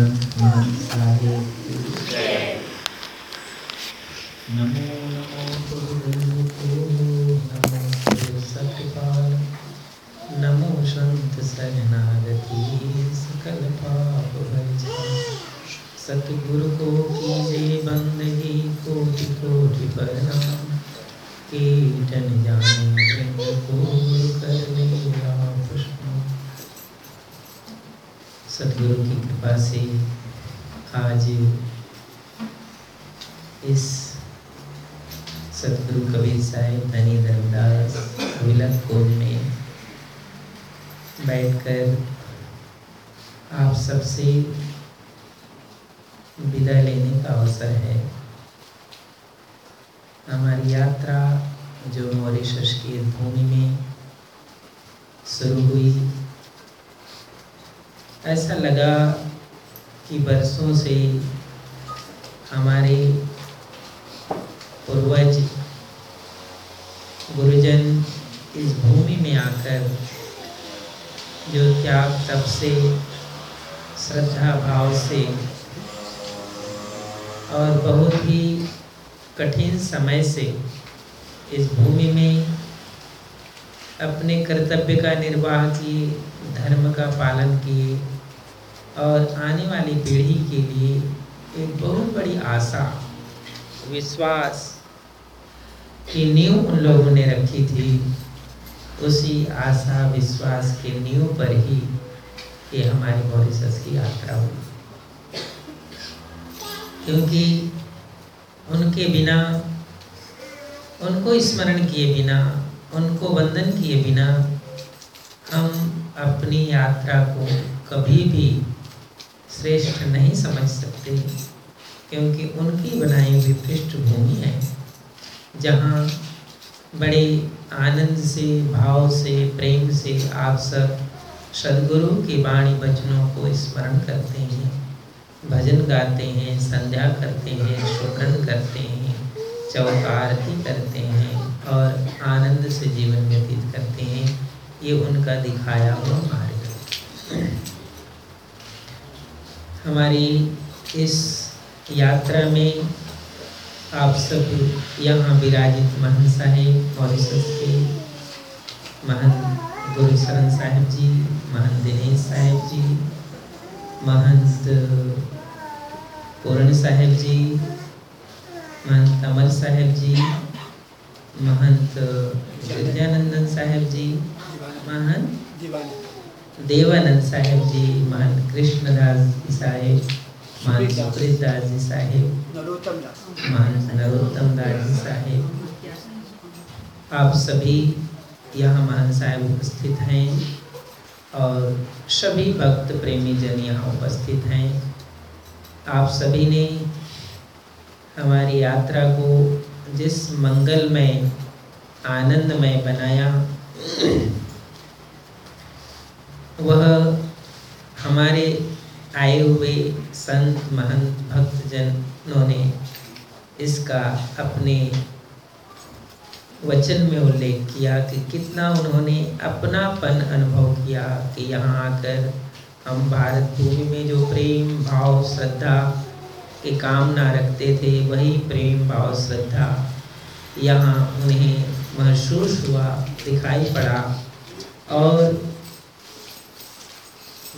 संत साहेब नमो नमो नमो सतपाल नमो संत शरणागति सकल पाप सतगुरु को कीजे बंदगी कोटि कोटि प्रणाम कीटन जाने को करने आप सतगुरु की कृपा से आज इस सतगुरु कबीर साहेब धनी धर्मदास विलक कोल में बैठकर आप सबसे विदा लेने का अवसर है। हमारी यात्रा जो मॉरिशस की भूमि में शुरू हुई ऐसा लगा कि बरसों से हमारे पूर्वज गुरुजन इस भूमि में आकर जो त्याग तब से, श्रद्धा भाव से और बहुत ही कठिन समय से इस भूमि में अपने कर्तव्य का निर्वाह किए, धर्म का पालन किए और आने वाली पीढ़ी के लिए एक बहुत बड़ी आशा, विश्वास की नींव उन लोगों ने रखी थी। उसी आशा, विश्वास के नींव पर ही ये हमारी मॉरिशस की यात्रा हुई। क्योंकि उनके बिना, उनको स्मरण किए बिना उनको वंदन किए बिना हम अपनी यात्रा को कभी भी श्रेष्ठ नहीं समझ सकते, क्योंकि उनकी बनाई हुई पृष्ठभूमि है, जहाँ बड़े आनंद से, भाव से, प्रेम से आप सब सदगुरु की वाणी वचनों को स्मरण करते हैं, भजन गाते हैं, संध्या करते हैं सुमरन करते हैं चौका आरती करते हैं और आनंद से जीवन व्यतीत करते हैं, ये उनका दिखाया हुआ मार्ग हमारी इस यात्रा में आप सब यहाँ विराजित महंत साहेब मॉरिशस के, महंत गुरु शरण साहेब जी, महंत दिनेश साहेब जी, महंत पूर्ण साहेब जी, महंत अमर साहेब जी महंत विद्यानंदन साहेब जी महंत देवानंद साहेब जी महंत कृष्णदास जी साहेब महंत सुप्रीत दास जी साहेब महंत नरोत्तम दास जी साहेब। आप सभी यहाँ महंत साहेब उपस्थित हैं और सभी भक्त प्रेमी जन यहाँ उपस्थित हैं। आप सभी ने हमारी यात्रा को जिस मंगल मंगलमय, आनंदमय बनाया, वह हमारे आए हुए संत महंत भक्तजनों ने इसका अपने वचन में उल्लेख किया कि कितना उन्होंने अपनापन अनुभव किया कि यहाँ आकर हम भारत भूमि में जो प्रेम, भाव, श्रद्धा की कामना रखते थे, वही प्रेम, भाव, श्रद्धा यहाँ उन्हें महसूस हुआ, दिखाई पड़ा। और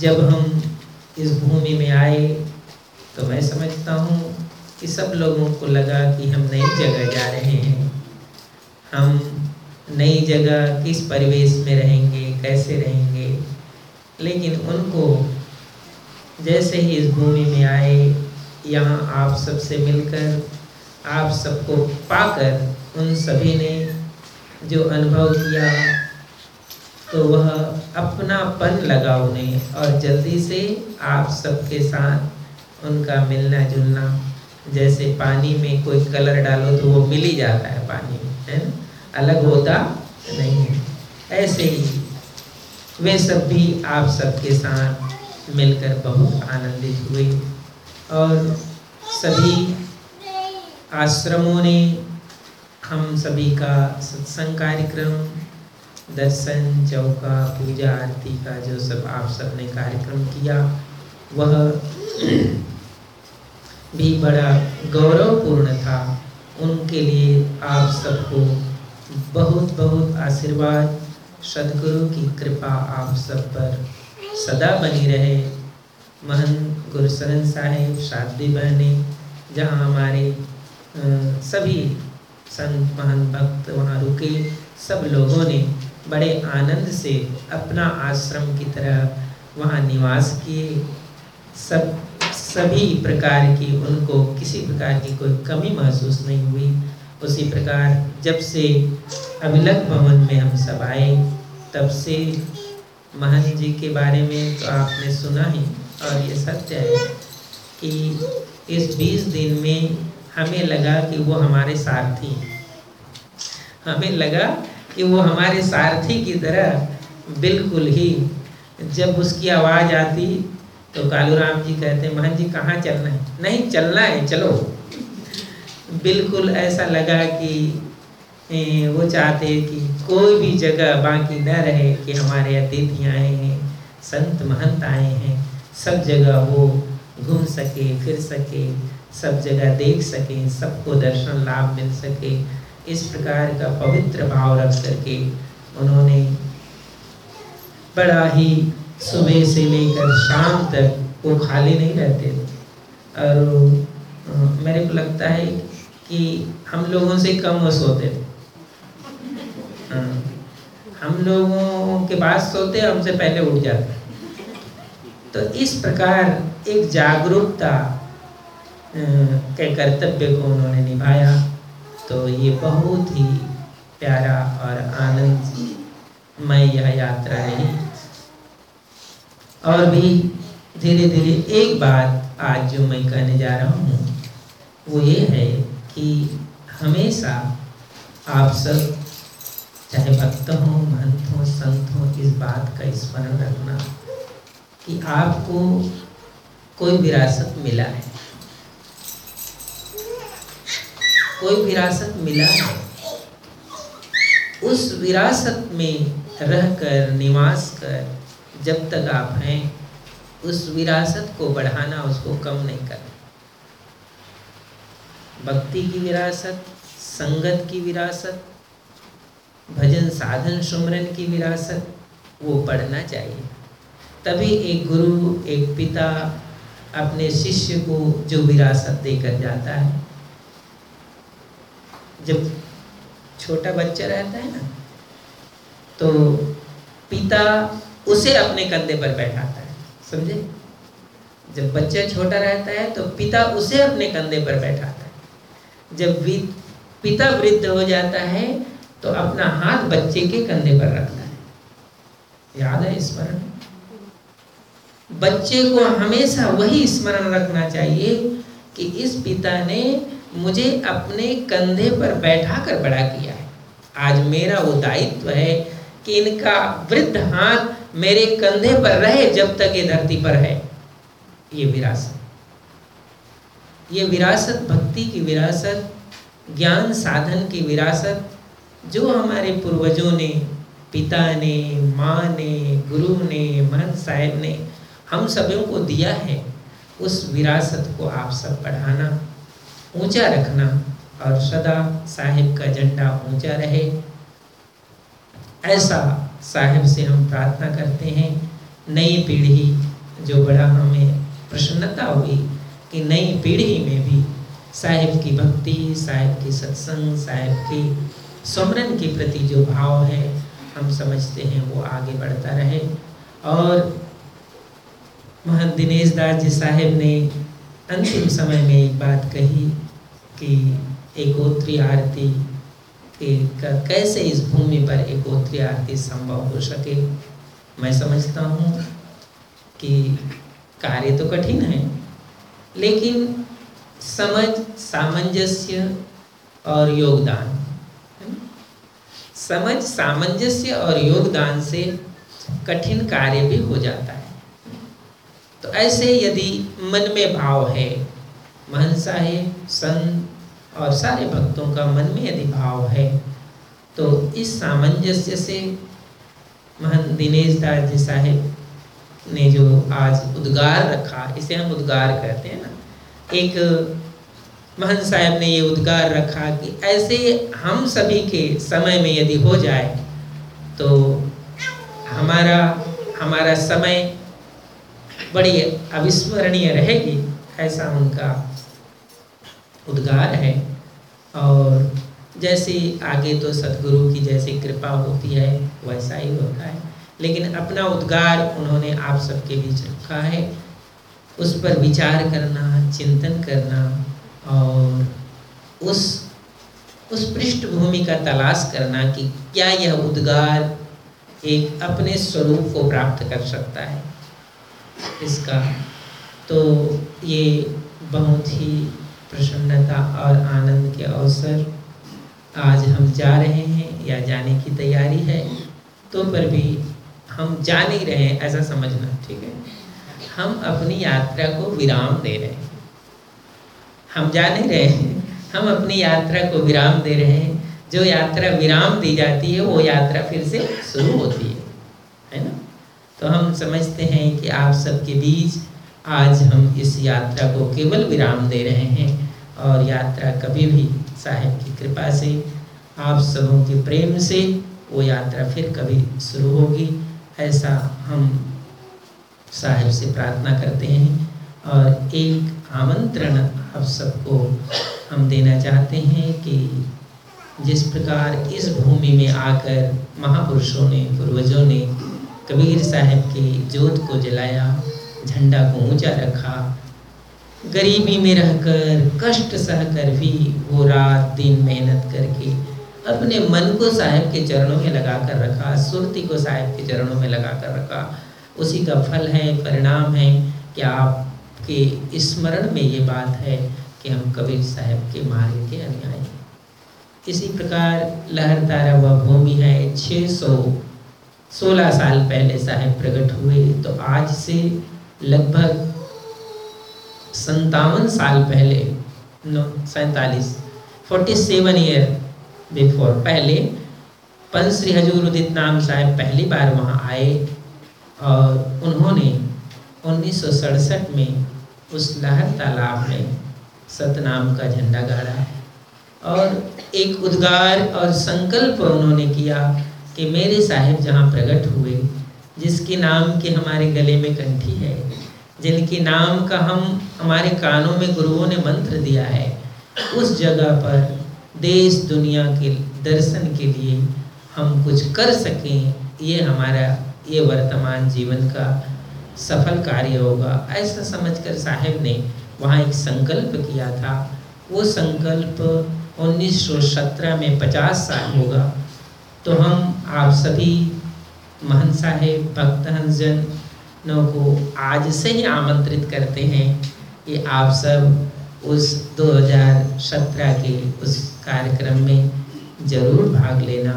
जब हम इस भूमि में आए तो मैं समझता हूँ कि सब लोगों को लगा कि हम नई जगह जा रहे हैं। हम नई जगह किस परिवेश में रहेंगे, कैसे रहेंगे? लेकिन उनको जैसे ही इस भूमि में आए यहाँ आप सबसे मिलकर, आप सबको पाकर उन सभी ने जो अनुभव किया तो वह अपनापन लगा उन्हें और जल्दी से आप सबके साथ उनका मिलना जुलना, जैसे पानी में कोई कलर डालो तो वो मिल ही जाता है पानी में, है ना? अलग होता नहीं है। ऐसे ही वे सब भी आप सबके साथ मिलकर बहुत आनंदित हुए। और सभी आश्रमों ने हम सभी का सत्संग कार्यक्रम, दर्शन चौका पूजा आरती का जो सब आप सबने कार्यक्रम किया, वह भी बड़ा गौरवपूर्ण था। उनके लिए आप सबको बहुत बहुत आशीर्वाद। सदगुरु की कृपा आप सब पर सदा बनी रहे। महन गुरुशरण साहेब शादी बहने, जहाँ हमारे सभी संत महान भक्त वहाँ रुके। सब लोगों ने बड़े आनंद से अपना आश्रम की तरह वहाँ निवास किए। सब, सभी प्रकार की, उनको किसी प्रकार की कोई कमी महसूस नहीं हुई। उसी प्रकार जब से अभिलक भवन में हम सब आए, तब से महन जी के बारे में तो आपने सुना ही। और ये सत्य है कि इस बीस दिन में हमें लगा कि वो हमारे सारथी हैं। हमें लगा कि वो हमारे सारथी की तरह बिल्कुल ही जब उसकी आवाज़ आती तो कालू राम जी कहते हैं महन जी, कहाँ चलना है? नहीं, चलना है, चलो। बिल्कुल ऐसा लगा कि वो चाहते कि कोई भी जगह बाकी न रहे कि हमारे अतिथि आए हैं, संत महंत आए हैं। सब जगह वो घूम सके फिर सके सब जगह देख सके सबको दर्शन लाभ मिल सके। इस प्रकार का पवित्र भाव रख करके उन्होंने बड़ा ही सुबह से लेकर शाम तक वो खाली नहीं रहते। थे और मेरे को लगता है कि हम लोगों से कम वो सोते थे हाँ, हम लोगों के बाद सोते हमसे पहले उठ जाते तो इस प्रकार एक जागरूकता के कर्तव्य को उन्होंने निभाया। तो ये बहुत ही प्यारा और आनंदमय यह यात्रा रही। और भी धीरे धीरे एक बात आज जो मैं कहने जा रहा हूँ, वो ये है कि हमेशा आप सब, चाहे भक्त हो, महंत हो, संत हो, इस बात का स्मरण रखना। कि आपको कोई विरासत मिला है। कोई विरासत मिला है। उस विरासत में रहकर, निवास कर, जब तक आप हैं, उस विरासत को बढ़ाना उसको कम नहीं करना। भक्ति की विरासत, संगत की विरासत, भजन साधन सुमरन की विरासत, वो पढ़ना चाहिए। तभी एक गुरु, एक पिता अपने शिष्य को जो विरासत देकर जाता है। जब छोटा बच्चा रहता है ना तो पिता उसे अपने कंधे पर बैठाता है, समझे? जब बच्चा छोटा रहता है तो पिता उसे अपने कंधे पर बैठाता है। जब पिता वृद्ध हो जाता है तो अपना हाथ बच्चे के कंधे पर रखता है। याद है स्मरण? बच्चे को हमेशा वही स्मरण रखना चाहिए कि इस पिता ने मुझे अपने कंधे पर बैठा कर बड़ा किया है। आज मेरा वो दायित्व है कि इनका वृद्ध हाथ मेरे कंधे पर रहे जब तक ये धरती पर है। ये विरासत। ये विरासत भक्ति की विरासत, ज्ञान साधन की विरासत, जो हमारे पूर्वजों ने, पिता ने, माँ ने, गुरु ने, महंत साहेब ने हम सभी को दिया है उस विरासत को आप सब बढ़ाना, ऊँचा रखना और सदा साहिब का झंडा ऊँचा रहे। ऐसा साहिब से हम प्रार्थना करते हैं, नई पीढ़ी जो बड़ा हमें प्रसन्नता हुई कि नई पीढ़ी में भी साहिब की भक्ति, साहिब की सत्संग, साहिब की सुमरन के प्रति जो भाव है, हम समझते हैं वो आगे बढ़ता रहे। और महंत दिनेश दास जी साहेब ने अंतिम समय में एक बात कही कि एकोत्री आरती के कैसे इस भूमि पर एकोत्री आरती संभव हो सके? मैं समझता हूँ कि कार्य तो कठिन है, लेकिन समझ, सामंजस्य और योगदान समझ, सामंजस्य और योगदान से कठिन कार्य भी हो जाता है। तो ऐसे यदि मन में भाव है महन साहेब संत और सारे भक्तों का मन में यदि भाव है तो इस सामंजस्य से महन दिनेश दास जी साहेब ने जो आज उद्गार रखा, इसे हम उद्गार कहते हैं ना। एक महन साहब ने ये उद्गार रखा कि ऐसे हम सभी के समय में यदि हो जाए तो हमारा हमारा समय बड़ी अविस्मरणीय रहेगी, ऐसा उनका उद्गार है। और जैसे आगे तो सदगुरु की जैसी कृपा होती है, वैसा ही होता है। लेकिन अपना उद्गार उन्होंने आप सबके बीच रखा है। उस पर विचार करना, चिंतन करना और उस उस पृष्ठभूमि का तलाश करना कि क्या यह उद्गार एक अपने स्वरूप को प्राप्त कर सकता है। इसका। तो ये बहुत ही प्रसन्नता और आनंद के अवसर आज हम जा रहे हैं या जाने की तैयारी है तो पर भी हम जा नहीं रहे हैं, ऐसा समझना, ठीक है? हम अपनी यात्रा को विराम दे रहे हैं। हम जा नहीं रहे हैं, हम अपनी यात्रा को विराम दे रहे हैं। जो यात्रा विराम दी जाती है, वो यात्रा फिर से शुरू होती है है ना? तो हम समझते हैं कि आप सबके बीच आज हम इस यात्रा को केवल विराम दे रहे हैं और यात्रा कभी भी साहेब की कृपा से, आप सबों के प्रेम से वो यात्रा फिर कभी शुरू होगी, ऐसा हम साहेब से प्रार्थना करते हैं। और एक आमंत्रण आप सबको हम देना चाहते हैं कि जिस प्रकार इस भूमि में आकर महापुरुषों ने, पूर्वजों ने कबीर साहब के जोत को जलाया, झंडा को ऊँचा रखा। गरीबी में रहकर, कष्ट सहकर भी वो रात दिन मेहनत करके अपने मन को साहेब के चरणों में लगा कर रखा, सुरती को साहेब के चरणों में लगा कर रखा। उसी का फल है, परिणाम है कि आपके स्मरण में ये बात है कि हम कबीर साहब के मार्ग के अनुयायी इसी प्रकार लहरतारा वह भूमि है छः सौ सोलह साल पहले साहेब प्रकट हुए तो आज से लगभग संतावन साल पहले, नो, सैतालीस फोर्टी सेवन ईयर बिफोर पहले पंच श्री हजूर उदित नाम साहब पहली बार वहाँ आए और उन्होंने उन्नीस सौ सड़सठ में उस लहर तालाब में सतनाम का झंडा गाड़ा और एक उद्गार और संकल्प उन्होंने किया कि मेरे साहिब जहाँ प्रकट हुए, जिसके नाम के हमारे गले में कंठी है, जिनके नाम का हम, हमारे कानों में गुरुओं ने मंत्र दिया है, उस जगह पर देश दुनिया के दर्शन के लिए हम कुछ कर सकें, ये हमारा, ये वर्तमान जीवन का सफल कार्य होगा। ऐसा समझकर साहेब ने वहाँ एक संकल्प किया था। वो संकल्प 1917 में 50 साल होगा। तो हम आप सभी महन साहेब भक्त हंसजनों को आज से ही आमंत्रित करते हैं कि आप सब उस 2017 के उस कार्यक्रम में ज़रूर भाग लेना,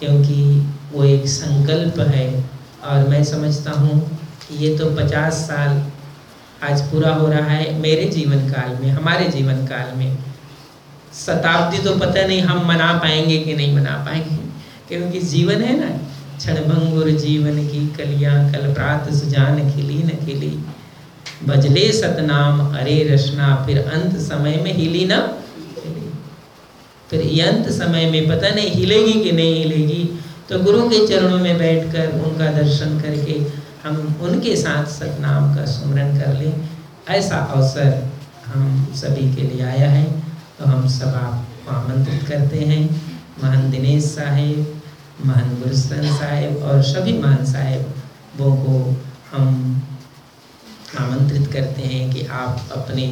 क्योंकि वो एक संकल्प है। और मैं समझता हूँ ये तो पचास साल आज पूरा हो रहा है मेरे जीवन काल में, हमारे जीवन काल में। शताब्दी तो पता नहीं हम मना पाएँगे कि नहीं मना पाएँगे। क्योंकि जीवन है ना, क्षणभंगुर जीवन की कलिया कल प्रात सुजान खिली न खिली। बजले सतनाम, अरे रचना, फिर अंत समय में हिली ना? फिर अंत समय में पता नहीं हिलेगी कि नहीं हिलेगी। तो गुरु के चरणों में बैठकर उनका दर्शन करके हम उनके साथ सतनाम का स्मरण कर लें। ऐसा अवसर हम सभी के लिए आया है। तो हम सब आप आमंत्रित करते हैं। महान दिनेश साहेब महान गुरुस्तन साहेब और सभी महान साहेबों को हम आमंत्रित करते हैं कि आप अपने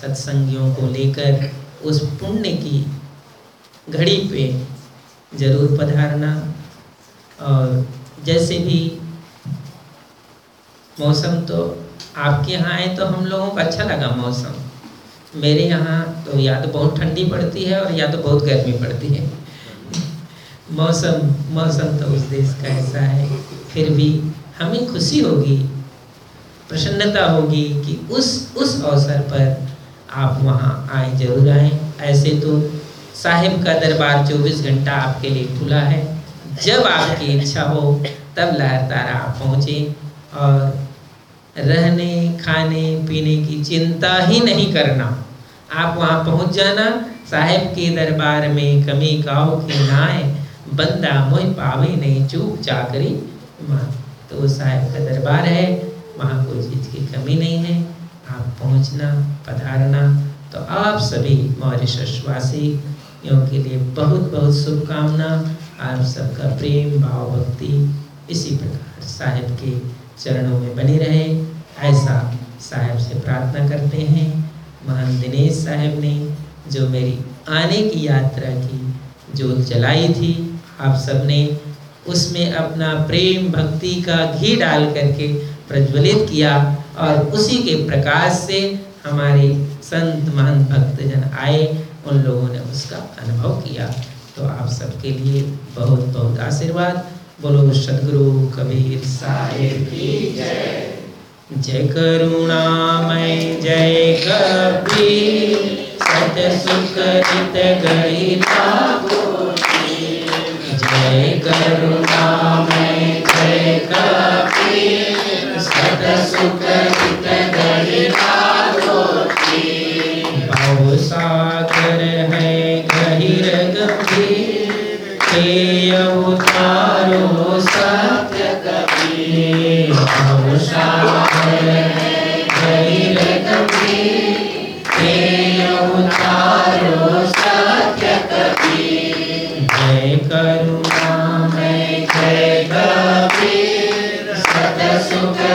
सत्संगियों को लेकर उस पुण्य की घड़ी पे ज़रूर पधारना और जैसे भी मौसम तो आपके यहाँ आए तो हम लोगों को अच्छा लगा मौसम। मेरे यहाँ तो या तो बहुत ठंडी पड़ती है और या तो बहुत गर्मी पड़ती है। मौसम मौसम तो उस देश का ऐसा है फिर भी हमें खुशी होगी, प्रसन्नता होगी कि उस उस अवसर पर आप वहाँ आए, ज़रूर आए। ऐसे तो साहिब का दरबार 24 घंटा आपके लिए खुला है। जब आपकी इच्छा हो, तब लहर तारा आप पहुँचे और रहने, खाने, पीने की चिंता ही नहीं करना। आप वहाँ पहुँच जाना। साहेब के दरबार में कमी काओ के नाए बंदा मोह पावे नहीं चूक चाकरी माँ। तो साहेब का दरबार है, वहाँ कोई चीज़ की कमी नहीं है। आप पहुँचना, पधारना तो आप सभी मॉरिशस के लिए बहुत बहुत शुभकामना। आप सबका प्रेम, भाव, भक्ति इसी प्रकार साहेब के चरणों में बनी रहे। ऐसा साहेब से प्रार्थना करते हैं। महान दिनेश साहेब ने जो मेरी आने की यात्रा की, जो चलाई थी आप सबने उसमें अपना प्रेम भक्ति का घी डाल करके प्रज्वलित किया और उसी के प्रकाश से हमारे संत महान भक्तजन आए, उन लोगों ने उसका अनुभव किया। तो आप सबके लिए बहुत बहुत आशीर्वाद। बोलो सदगुरु कबीर साहेब की जय। जय करुणामय, जय कबीर। सत सुख हित जय करुणामय जय कबीर सत सुख है गहिर गंभीर अवतारो सत्य कबीर भव है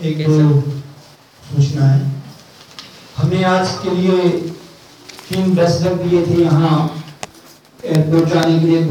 एक दो सूचना है। हमने आज के लिए तीन दस दिए थे यहाँ, एयरपोर्ट जाने के लिए